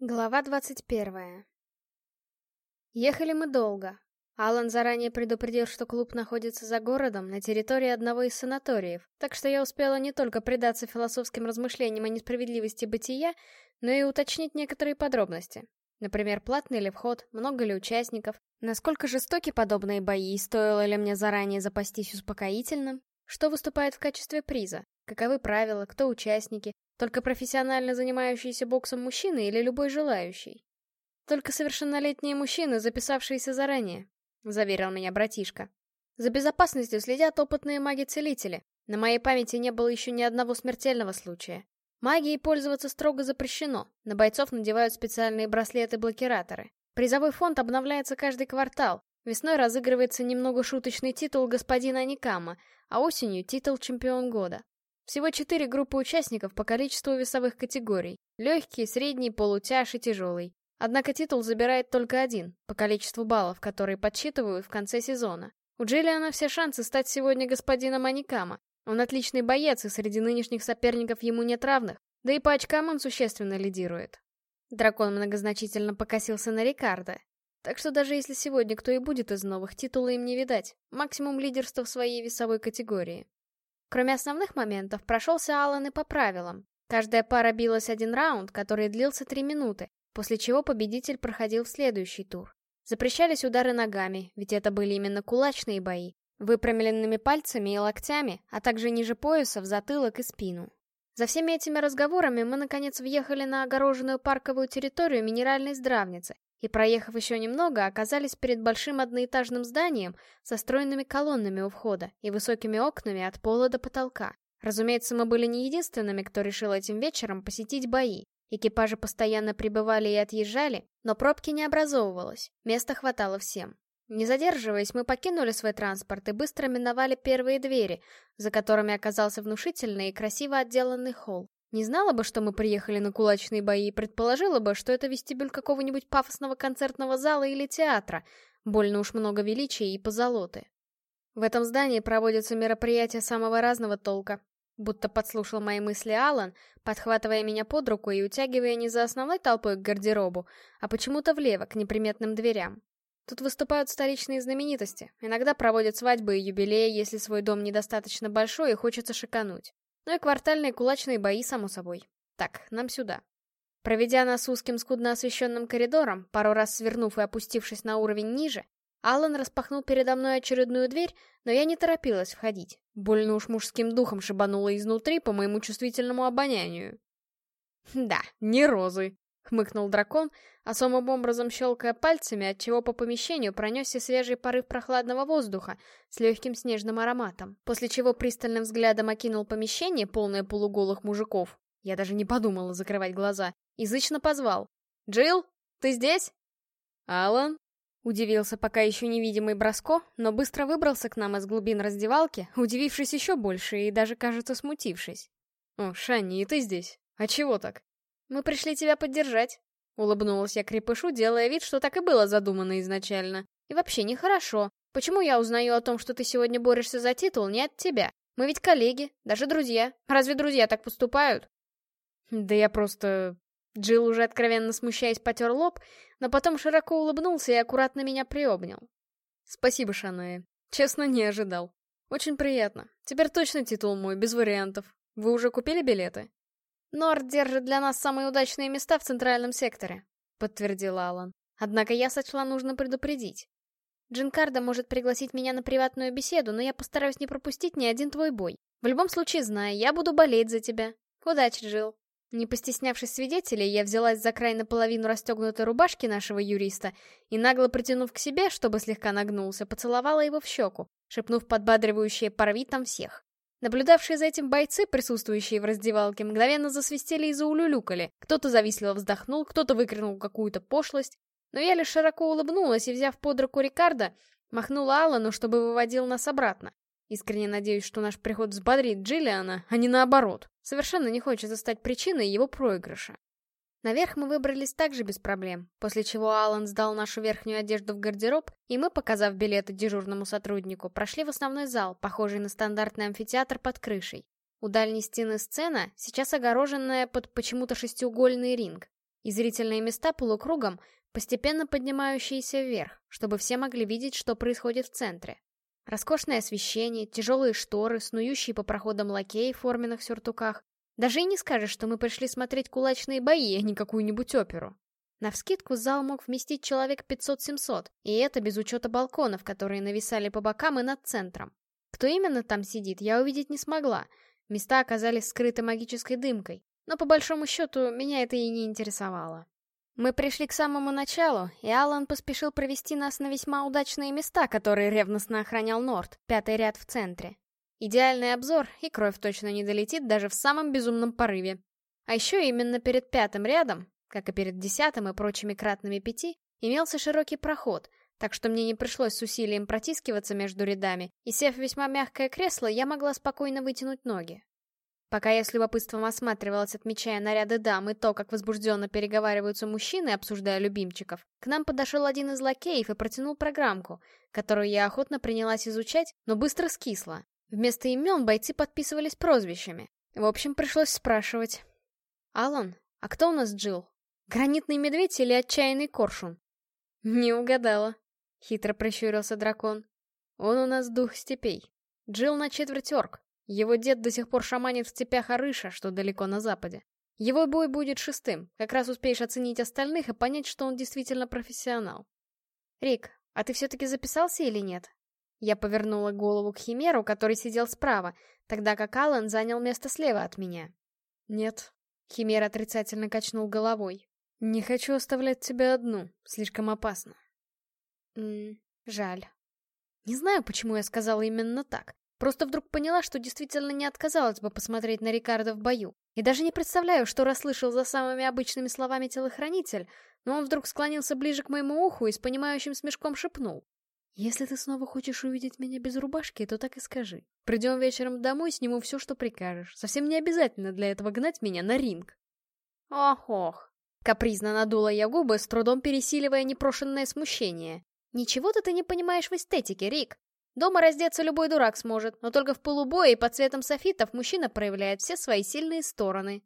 Глава 21 Ехали мы долго. Алан заранее предупредил, что клуб находится за городом, на территории одного из санаториев, так что я успела не только предаться философским размышлениям о несправедливости бытия, но и уточнить некоторые подробности. Например, платный ли вход, много ли участников, насколько жестоки подобные бои, стоило ли мне заранее запастись успокоительным, что выступает в качестве приза, каковы правила, кто участники, только профессионально занимающиеся боксом мужчины или любой желающий? Только совершеннолетние мужчины, записавшиеся заранее, заверил меня братишка. За безопасностью следят опытные маги-целители. На моей памяти не было еще ни одного смертельного случая. Магией пользоваться строго запрещено. На бойцов надевают специальные браслеты-блокираторы. Призовой фонд обновляется каждый квартал. Весной разыгрывается немного шуточный титул господина Никама, а осенью титул чемпион года. Всего четыре группы участников по количеству весовых категорий. Легкий, средний, полутяж и тяжелый. Однако титул забирает только один, по количеству баллов, которые подсчитывают в конце сезона. У Джиллиана все шансы стать сегодня господином Аникама. Он отличный боец, и среди нынешних соперников ему нет равных. Да и по очкам он существенно лидирует. Дракон многозначительно покосился на Рикардо. Так что даже если сегодня кто и будет из новых, титула им не видать. Максимум лидерства в своей весовой категории. Кроме основных моментов, прошелся Аллан и по правилам. Каждая пара билась один раунд, который длился три минуты, после чего победитель проходил в следующий тур. Запрещались удары ногами, ведь это были именно кулачные бои, выпрямленными пальцами и локтями, а также ниже пояса, в затылок и спину. За всеми этими разговорами мы наконец въехали на огороженную парковую территорию минеральной здравницы, и, проехав еще немного, оказались перед большим одноэтажным зданием со стройными колоннами у входа и высокими окнами от пола до потолка. Разумеется, мы были не единственными, кто решил этим вечером посетить бои. Экипажи постоянно прибывали и отъезжали, но пробки не образовывалось, места хватало всем. Не задерживаясь, мы покинули свой транспорт и быстро миновали первые двери, за которыми оказался внушительный и красиво отделанный холл. Не знала бы, что мы приехали на кулачные бои, предположила бы, что это вестибюль какого-нибудь пафосного концертного зала или театра. Больно уж много величия и позолоты. В этом здании проводятся мероприятия самого разного толка. Будто подслушал мои мысли Алан, подхватывая меня под руку и утягивая не за основной толпой к гардеробу, а почему-то влево, к неприметным дверям. Тут выступают столичные знаменитости. Иногда проводят свадьбы и юбилеи, если свой дом недостаточно большой и хочется шикануть. Ну и квартальные кулачные бои, само собой. Так, нам сюда. Проведя нас узким скудно освещенным коридором, пару раз свернув и опустившись на уровень ниже, Алан распахнул передо мной очередную дверь, но я не торопилась входить. Больно уж мужским духом шибануло изнутри по моему чувствительному обонянию. «Да, не розы», — хмыкнул дракон, особым образом щелкая пальцами, отчего по помещению пронесся свежий порыв прохладного воздуха с легким снежным ароматом, после чего пристальным взглядом окинул помещение, полное полуголых мужиков. Я даже не подумала закрывать глаза. Язычно позвал. «Джилл, ты здесь?» «Алан?» Удивился пока еще невидимый Броско, но быстро выбрался к нам из глубин раздевалки, удивившись еще больше и даже, кажется, смутившись. «О, Шанни, и ты здесь? А чего так?» «Мы пришли тебя поддержать», Улыбнулась я крепышу, делая вид, что так и было задумано изначально. И вообще нехорошо. Почему я узнаю о том, что ты сегодня борешься за титул, не от тебя? Мы ведь коллеги, даже друзья. Разве друзья так поступают? Да я просто... Джилл уже откровенно смущаясь потер лоб, но потом широко улыбнулся и аккуратно меня приобнял. Спасибо, Шаная. Честно, не ожидал. Очень приятно. Теперь точно титул мой, без вариантов. Вы уже купили билеты? «Норд держит для нас самые удачные места в центральном секторе», — подтвердил Алан. «Однако я сочла нужно предупредить. Джинкарда может пригласить меня на приватную беседу, но я постараюсь не пропустить ни один твой бой. В любом случае, знай, я буду болеть за тебя. Удачи, Джилл». Не постеснявшись свидетелей, я взялась за край наполовину расстегнутой рубашки нашего юриста и, нагло притянув к себе, чтобы слегка нагнулся, поцеловала его в щеку, шепнув подбадривающее «порви там всех». Наблюдавшие за этим бойцы, присутствующие в раздевалке, мгновенно засвистели и заулюлюкали. Кто-то завистливо вздохнул, кто-то выкрикнул какую-то пошлость. Но я лишь широко улыбнулась и, взяв под руку Рикардо, махнула Аллану, чтобы выводил нас обратно. Искренне надеюсь, что наш приход взбодрит Джиллиана, а не наоборот. Совершенно не хочется стать причиной его проигрыша. Наверх мы выбрались также без проблем, после чего Алан сдал нашу верхнюю одежду в гардероб, и мы, показав билеты дежурному сотруднику, прошли в основной зал, похожий на стандартный амфитеатр под крышей. У дальней стены сцена, сейчас огороженная под почему-то шестиугольный ринг. и зрительные места полукругом, постепенно поднимающиеся вверх, чтобы все могли видеть, что происходит в центре. Роскошное освещение, тяжелые шторы, снующие по проходам лакеи в форменных сюртуках. Даже и не скажешь, что мы пришли смотреть кулачные бои, а не какую-нибудь оперу. Навскидку зал мог вместить человек 500-700, и это без учета балконов, которые нависали по бокам и над центром. Кто именно там сидит, я увидеть не смогла. Места оказались скрыты магической дымкой, но по большому счету меня это и не интересовало. Мы пришли к самому началу, и Алан поспешил провести нас на весьма удачные места, которые ревностно охранял Норд, пятый ряд в центре. Идеальный обзор, и кровь точно не долетит даже в самом безумном порыве. А еще именно перед пятым рядом, как и перед десятым и прочими кратными пяти, имелся широкий проход, так что мне не пришлось с усилием протискиваться между рядами, и сев в весьма мягкое кресло, я могла спокойно вытянуть ноги. Пока я с любопытством осматривалась, отмечая наряды дам и то, как возбужденно переговариваются мужчины, обсуждая любимчиков, к нам подошел один из лакеев и протянул программку, которую я охотно принялась изучать, но быстро скисла. Вместо имен бойцы подписывались прозвищами. В общем, пришлось спрашивать. «Алан, а кто у нас Джилл? Гранитный медведь или отчаянный коршун?» «Не угадала», — хитро прищурился дракон. «Он у нас дух степей. Джилл на четверть орк, его дед до сих пор шаманит в цепях Арыша, что далеко на западе. Его бой будет шестым, как раз успеешь оценить остальных и понять, что он действительно профессионал. «Рик, а ты все-таки записался или нет?» Я повернула голову к Химеру, который сидел справа, тогда как Аллан занял место слева от меня. «Нет». Химер отрицательно качнул головой. «Не хочу оставлять тебя одну, слишком опасно». «Ммм, жаль». Не знаю, почему я сказала именно так. Просто вдруг поняла, что действительно не отказалась бы посмотреть на Рикардо в бою. И даже не представляю, что расслышал за самыми обычными словами телохранитель, но он вдруг склонился ближе к моему уху и с понимающим смешком шепнул. «Если ты снова хочешь увидеть меня без рубашки, то так и скажи. Придем вечером домой, сниму все, что прикажешь. Совсем не обязательно для этого гнать меня на ринг». «Ох-ох», — капризно надула я губы, с трудом пересиливая непрошенное смущение. «Ничего-то ты не понимаешь в эстетике, Рик. Дома раздеться любой дурак сможет, но только в полубое и под цветом софитов мужчина проявляет все свои сильные стороны.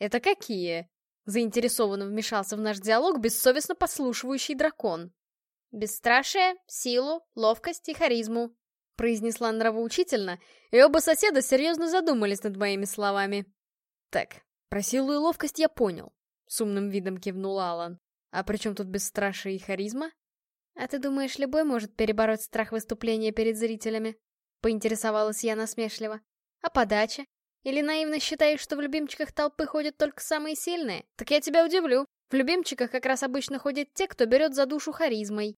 «Это какие?» — заинтересованно вмешался в наш диалог бессовестно послушивающий дракон. «Бесстрашие, силу, ловкость и харизму», — произнесла нравоучительно, и оба соседа серьезно задумались над моими словами. «Так, про силу и ловкость я понял», — с умным видом кивнул Алан. «А при чем тут бесстрашие и харизма?» «А ты думаешь, любой может перебороть страх выступления перед зрителями?» Поинтересовалась я насмешливо. «А подача? Или наивно считаешь, что в любимчиках толпы ходят только самые сильные? Так я тебя удивлю. В любимчиках как раз обычно ходят те, кто берет за душу харизмой».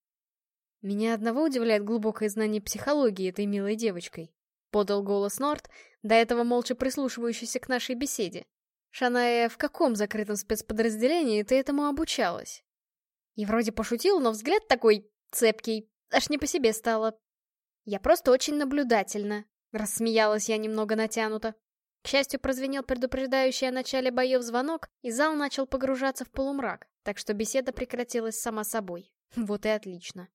«Меня одного удивляет глубокое знание психологии этой милой девочкой», — подал голос Норт, до этого молча прислушивающийся к нашей беседе. «Шаная, в каком закрытом спецподразделении ты этому обучалась?» И вроде пошутил, но взгляд такой цепкий, аж не по себе стало. Я просто очень наблюдательна. Рассмеялась я немного натянуто. К счастью, прозвенел предупреждающий о начале боев звонок, и зал начал погружаться в полумрак, так что беседа прекратилась сама собой. Вот и отлично.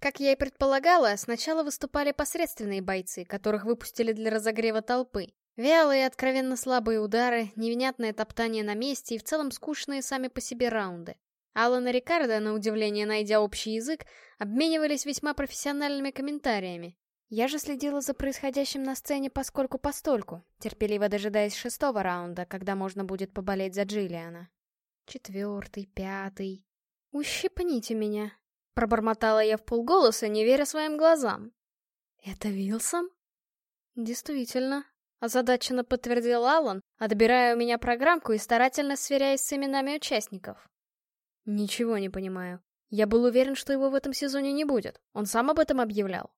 Как я и предполагала, сначала выступали посредственные бойцы, которых выпустили для разогрева толпы. Вялые, откровенно слабые удары, невнятное топтание на месте и в целом скучные сами по себе раунды. Алан и Рикардо, на удивление найдя общий язык, обменивались весьма профессиональными комментариями. Я же следила за происходящим на сцене поскольку-постольку, терпеливо дожидаясь шестого раунда, когда можно будет поболеть за Джиллиана. Четвертый, пятый... «Ущипните меня!» — пробормотала я в полголоса, не веря своим глазам. «Это Вилсом?» «Действительно», — озадаченно подтвердил Алан, отбирая у меня программку и старательно сверяясь с именами участников. Ничего не понимаю. Я был уверен, что его в этом сезоне не будет. Он сам об этом объявлял.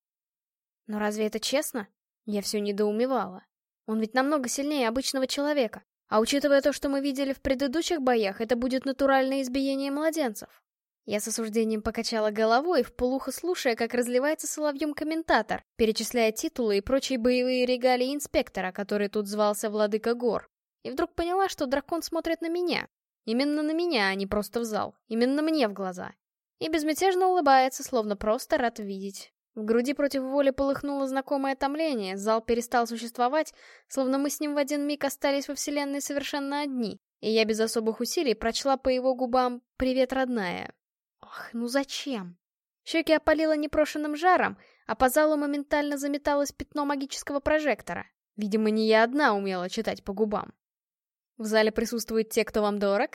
Но разве это честно? Я все недоумевала. Он ведь намного сильнее обычного человека. А учитывая то, что мы видели в предыдущих боях, это будет натуральное избиение младенцев. Я с осуждением покачала головой, вполуха слушая, как разливается соловьем комментатор, перечисляя титулы и прочие боевые регалии инспектора, который тут звался Владыка Гор. И вдруг поняла, что дракон смотрит на меня, Именно на меня, а не просто в зал. Именно мне в глаза. И безмятежно улыбается, словно просто рад видеть. В груди против воли полыхнуло знакомое томление, зал перестал существовать, словно мы с ним в один миг остались во вселенной совершенно одни, и я без особых усилий прочла по его губам «Привет, родная». Ох, ну зачем? Щеки опалило непрошенным жаром, а по залу моментально заметалось пятно магического прожектора. Видимо, не я одна умела читать по губам. В зале присутствуют те, кто вам дорог?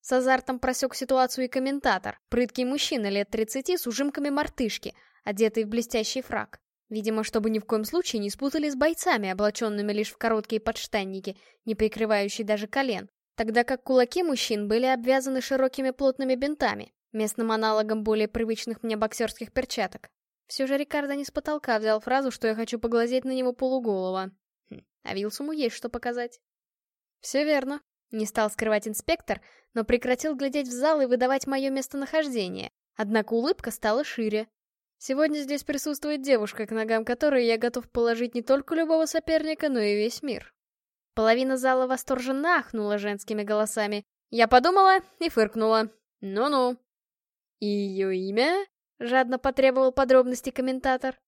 С азартом просек ситуацию и комментатор, прыткий мужчина лет 30 с ужимками мартышки, одетый в блестящий фраг. Видимо, чтобы ни в коем случае не спутали с бойцами, облаченными лишь в короткие подштанники, не прикрывающие даже колен, тогда как кулаки мужчин были обвязаны широкими плотными бинтами, местным аналогом более привычных мне боксерских перчаток. Все же Рикардо не с потолка взял фразу, что я хочу поглазеть на него полуголого. Хм, а Вилсуму есть что показать. Все верно. Не стал скрывать инспектор, но прекратил глядеть в зал и выдавать мое местонахождение. Однако улыбка стала шире. Сегодня здесь присутствует девушка, к ногам которой я готов положить не только любого соперника, но и весь мир. Половина зала восторженно ахнула женскими голосами. Я подумала и фыркнула. Ну-ну. Ее имя? Жадно потребовал подробности комментатор.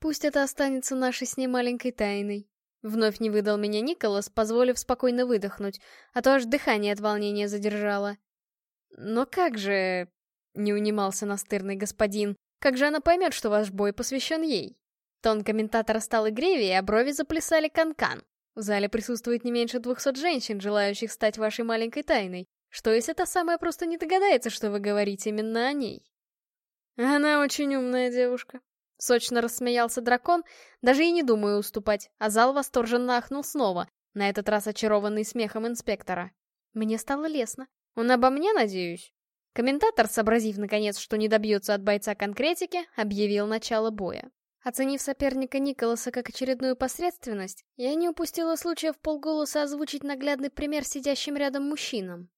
Пусть это останется нашей с ней маленькой тайной. Вновь не выдал меня Николас, позволив спокойно выдохнуть, а то аж дыхание от волнения задержало. Но как же... Не унимался настырный господин. Как же она поймет, что ваш бой посвящен ей? Тон комментатора стал игривее, а брови заплясали канкан. -кан. В зале присутствует не меньше двухсот женщин, желающих стать вашей маленькой тайной. Что если та самая просто не догадается, что вы говорите именно о ней? Она очень умная девушка. Сочно рассмеялся дракон, даже и не думая уступать, а зал восторженно ахнул снова, на этот раз очарованный смехом инспектора. Мне стало лестно. Он обо мне, надеюсь? Комментатор, сообразив наконец, что не добьется от бойца конкретики, объявил начало боя. Оценив соперника Николаса как очередную посредственность, я не упустила случая в полголоса озвучить наглядный пример сидящим рядом мужчинам.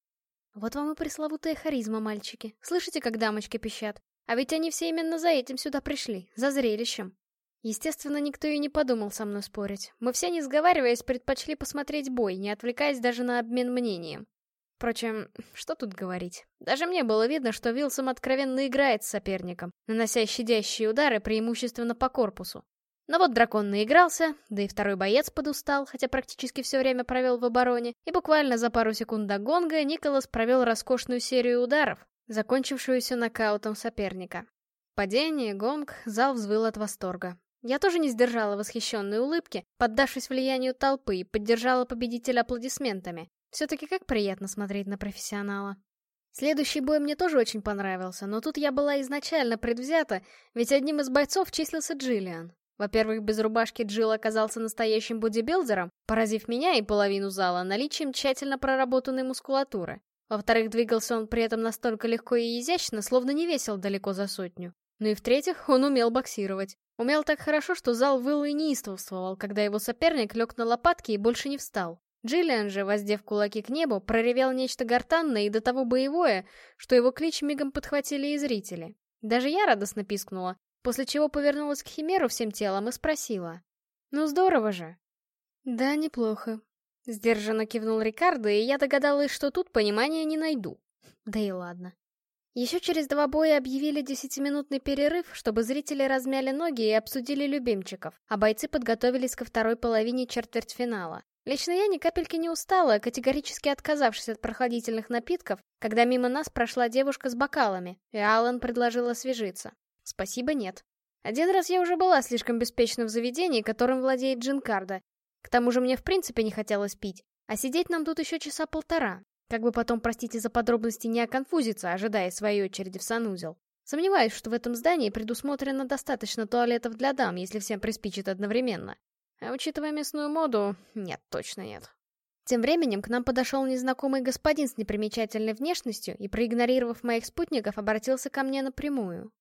Вот вам и пресловутая харизма, мальчики. Слышите, как дамочки пищат? А ведь они все именно за этим сюда пришли, за зрелищем. Естественно, никто и не подумал со мной спорить. Мы все, не сговариваясь, предпочли посмотреть бой, не отвлекаясь даже на обмен мнением. Впрочем, что тут говорить. Даже мне было видно, что Вилсом откровенно играет с соперником, нанося щадящие удары преимущественно по корпусу. Но вот дракон наигрался, да и второй боец подустал, хотя практически все время провел в обороне, и буквально за пару секунд до гонга Николас провел роскошную серию ударов, закончившуюся нокаутом соперника. Падение, гонг, зал взвыл от восторга. Я тоже не сдержала восхищенной улыбки, поддавшись влиянию толпы и поддержала победителя аплодисментами. Все-таки как приятно смотреть на профессионала. Следующий бой мне тоже очень понравился, но тут я была изначально предвзята, ведь одним из бойцов числился Джиллиан. Во-первых, без рубашки Джилл оказался настоящим бодибилдером, поразив меня и половину зала наличием тщательно проработанной мускулатуры. Во-вторых, двигался он при этом настолько легко и изящно, словно не весил далеко за сотню. Ну и в-третьих, он умел боксировать. Умел так хорошо, что зал выл и неистовствовал, когда его соперник лег на лопатки и больше не встал. Джиллиан же, воздев кулаки к небу, проревел нечто гортанное и до того боевое, что его клич мигом подхватили и зрители. Даже я радостно пискнула, после чего повернулась к Химеру всем телом и спросила. «Ну здорово же!» «Да, неплохо», — сдержанно кивнул Рикардо, и я догадалась, что тут понимания не найду. Да и ладно. Еще через два боя объявили десятиминутный перерыв, чтобы зрители размяли ноги и обсудили любимчиков, а бойцы подготовились ко второй половине четвертьфинала. Лично я ни капельки не устала, категорически отказавшись от прохладительных напитков, когда мимо нас прошла девушка с бокалами, и Алан предложил освежиться. Спасибо, нет. Один раз я уже была слишком беспечна в заведении, которым владеет Джинкарда. К тому же мне в принципе не хотелось пить, а сидеть нам тут еще часа полтора. Как бы потом, простите за подробности, не оконфузиться, ожидая своей очереди в санузел. Сомневаюсь, что в этом здании предусмотрено достаточно туалетов для дам, если всем приспичит одновременно. А учитывая местную моду, нет, точно нет. Тем временем к нам подошел незнакомый господин с непримечательной внешностью и, проигнорировав моих спутников, обратился ко мне напрямую.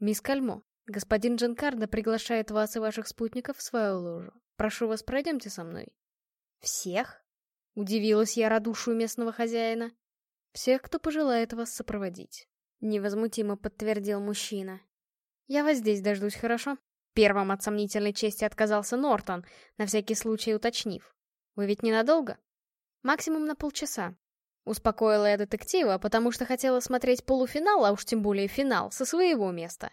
«Мисс Кальмо, господин Джанкардо приглашает вас и ваших спутников в свою ложу. Прошу вас, пройдемте со мной». «Всех?» — удивилась я радушию местного хозяина. «Всех, кто пожелает вас сопроводить», — невозмутимо подтвердил мужчина. «Я вас здесь дождусь, хорошо?» Первым от сомнительной чести отказался Нортон, на всякий случай уточнив. «Вы ведь ненадолго?» «Максимум на полчаса». Успокоила я детектива, потому что хотела смотреть полуфинал, а уж тем более финал, со своего места.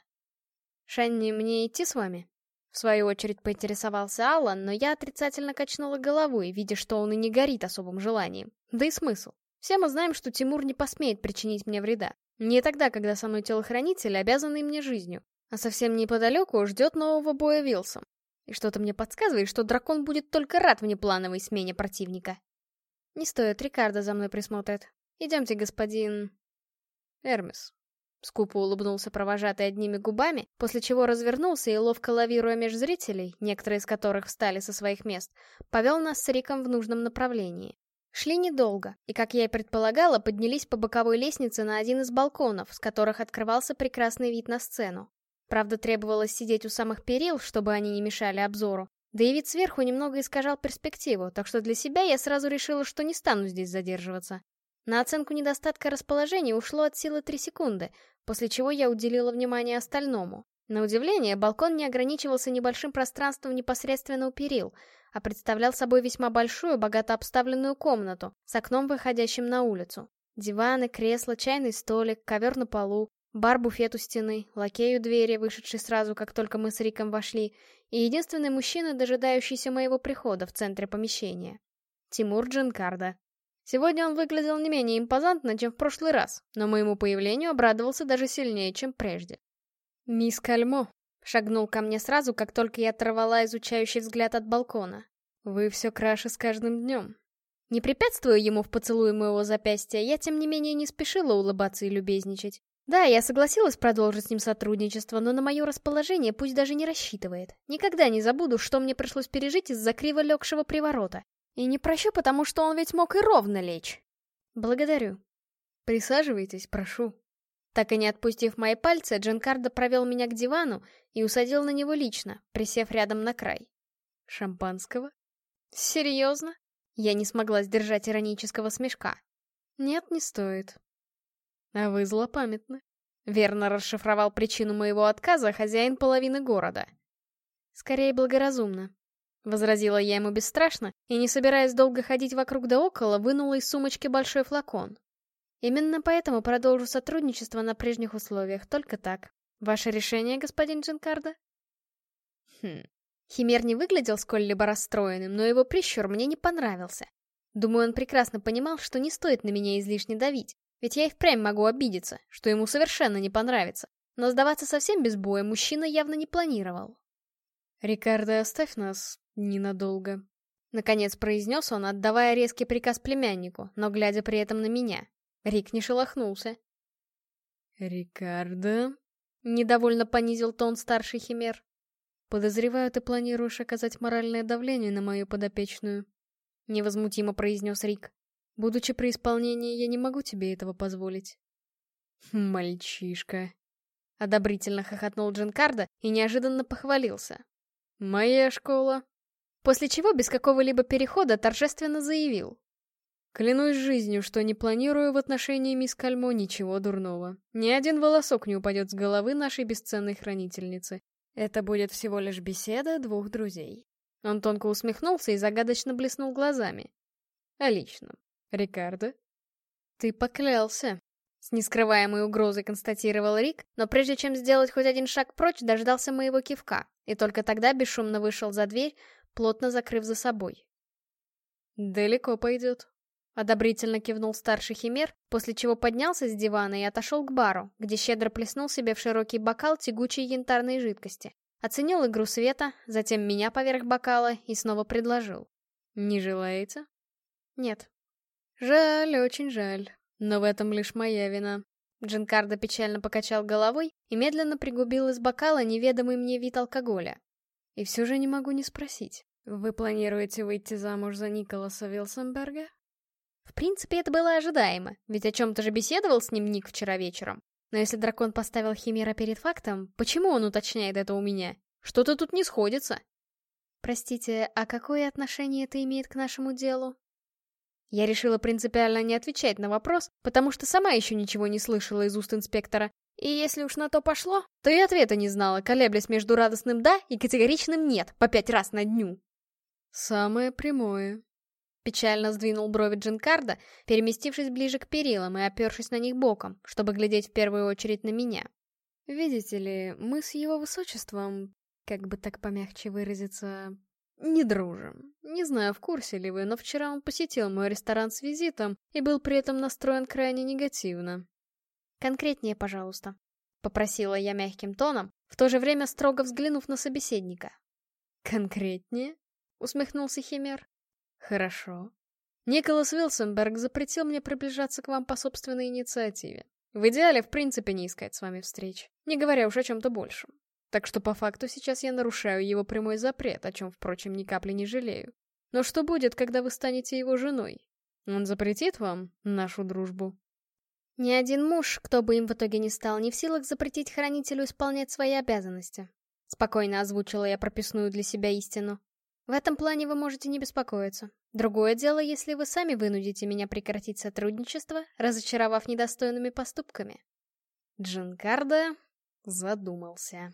«Шанни, мне идти с вами?» В свою очередь поинтересовался Аллан, но я отрицательно качнула головой, видя, что он и не горит особым желанием. Да и смысл. Все мы знаем, что Тимур не посмеет причинить мне вреда. Не тогда, когда со мной телохранитель, обязанный мне жизнью. А совсем неподалеку ждет нового боя Вилсом. И что-то мне подсказывает, что дракон будет только рад внеплановой смене противника. Не стоит, Рикардо за мной присмотрит. Идемте, господин... Эрмис. Скупо улыбнулся провожатый одними губами, после чего развернулся и, ловко лавируя меж зрителей, некоторые из которых встали со своих мест, повел нас с Риком в нужном направлении. Шли недолго, и, как я и предполагала, поднялись по боковой лестнице на один из балконов, с которых открывался прекрасный вид на сцену. Правда, требовалось сидеть у самых перил, чтобы они не мешали обзору. Да и вид сверху немного искажал перспективу, так что для себя я сразу решила, что не стану здесь задерживаться. На оценку недостатка расположения ушло от силы 3 секунды, после чего я уделила внимание остальному. На удивление, балкон не ограничивался небольшим пространством непосредственно у перил, а представлял собой весьма большую, богато обставленную комнату с окном, выходящим на улицу. Диваны, кресла, чайный столик, ковер на полу, бар-буфет у стены, лакей у двери, вышедший сразу, как только мы с Риком вошли, и единственный мужчина, дожидающийся моего прихода в центре помещения. Тимур Джинкарда. Сегодня он выглядел не менее импозантно, чем в прошлый раз, но моему появлению обрадовался даже сильнее, чем прежде. «Мисс Кальмо», — шагнул ко мне сразу, как только я оторвала изучающий взгляд от балкона. «Вы все краше с каждым днем». Не препятствуя ему в поцелуе моего запястья, я тем не менее не спешила улыбаться и любезничать. Да, я согласилась продолжить с ним сотрудничество, но на мое расположение пусть даже не рассчитывает. Никогда не забуду, что мне пришлось пережить из-за криво легшего приворота. И не прощу, потому что он ведь мог и ровно лечь. Благодарю. Присаживайтесь, прошу. Так и не отпустив мои пальцы, Джанкардо провел меня к дивану и усадил на него лично, присев рядом на край. Шампанского? Серьезно? Я не смогла сдержать иронического смешка. Нет, не стоит. А вы злопамятны. Верно расшифровал причину моего отказа хозяин половины города. Скорее благоразумно. Возразила я ему бесстрашно, и, не собираясь долго ходить вокруг да около, вынула из сумочки большой флакон. Именно поэтому продолжу сотрудничество на прежних условиях, только так. Ваше решение, господин Джинкардо? Хм. Химер не выглядел сколь-либо расстроенным, но его прищур мне не понравился. Думаю, он прекрасно понимал, что не стоит на меня излишне давить, ведь я и впрямь могу обидеться, что ему совершенно не понравится. Но сдаваться совсем без боя мужчина явно не планировал. «Рикардо, оставь нас ненадолго», — наконец произнес он, отдавая резкий приказ племяннику, но глядя при этом на меня. Рик не шелохнулся. «Рикардо?» — недовольно понизил тон старший химер. «Подозреваю, ты планируешь оказать моральное давление на мою подопечную», — невозмутимо произнес Рик. Будучи при исполнении, я не могу тебе этого позволить. Мальчишка. Одобрительно хохотнул Джинкарда и неожиданно похвалился. Моя школа. После чего без какого-либо перехода торжественно заявил. Клянусь жизнью, что не планирую в отношении мисс Кальмо ничего дурного. Ни один волосок не упадет с головы нашей бесценной хранительницы. Это будет всего лишь беседа двух друзей. Он тонко усмехнулся и загадочно блеснул глазами. А лично, Рикардо? Ты поклялся. С нескрываемой угрозой констатировал Рик, но прежде чем сделать хоть один шаг прочь, дождался моего кивка, и только тогда бесшумно вышел за дверь, плотно закрыв за собой. «Далеко пойдет», — одобрительно кивнул старший химер, после чего поднялся с дивана и отошел к бару, где щедро плеснул себе в широкий бокал тягучей янтарной жидкости. Оценил игру света, затем меня поверх бокала и снова предложил. «Не желаете?» «Нет», Жаль, очень жаль. Но в этом лишь моя вина. Джинкардо печально покачал головой и медленно пригубил из бокала неведомый мне вид алкоголя. И все же не могу не спросить. Вы планируете выйти замуж за Николаса Вилсенберга? В принципе, это было ожидаемо, ведь о чем-то же беседовал с ним Ник вчера вечером. Но если дракон поставил Химера перед фактом, почему он уточняет это у меня? Что-то тут не сходится. Простите, а какое отношение это имеет к нашему делу? Я решила принципиально не отвечать на вопрос, потому что сама еще ничего не слышала из уст инспектора. И если уж на то пошло, то и ответа не знала, колеблясь между радостным «да» и категоричным «нет» по пять раз на дню. «Самое прямое», — печально сдвинул брови Джинкарда, переместившись ближе к перилам и опершись на них боком, чтобы глядеть в первую очередь на меня. «Видите ли, мы с его высочеством, как бы так помягче выразиться, не дружим. Не знаю, в курсе ли вы, но вчера он посетил мой ресторан с визитом и был при этом настроен крайне негативно. Конкретнее, пожалуйста. Попросила я мягким тоном, в то же время строго взглянув на собеседника. «Конкретнее?» — усмехнулся Химер. «Хорошо. Николас Вилсенберг запретил мне приближаться к вам по собственной инициативе. В идеале, в принципе, не искать с вами встреч, не говоря уж о чем-то большем. Так что по факту сейчас я нарушаю его прямой запрет, о чем, впрочем, ни капли не жалею. Но что будет, когда вы станете его женой? Он запретит вам нашу дружбу? Ни один муж, кто бы им в итоге не стал, не в силах запретить хранителю исполнять свои обязанности. Спокойно озвучила я прописную для себя истину. В этом плане вы можете не беспокоиться. Другое дело, если вы сами вынудите меня прекратить сотрудничество, разочаровав недостойными поступками. Джинкардо задумался.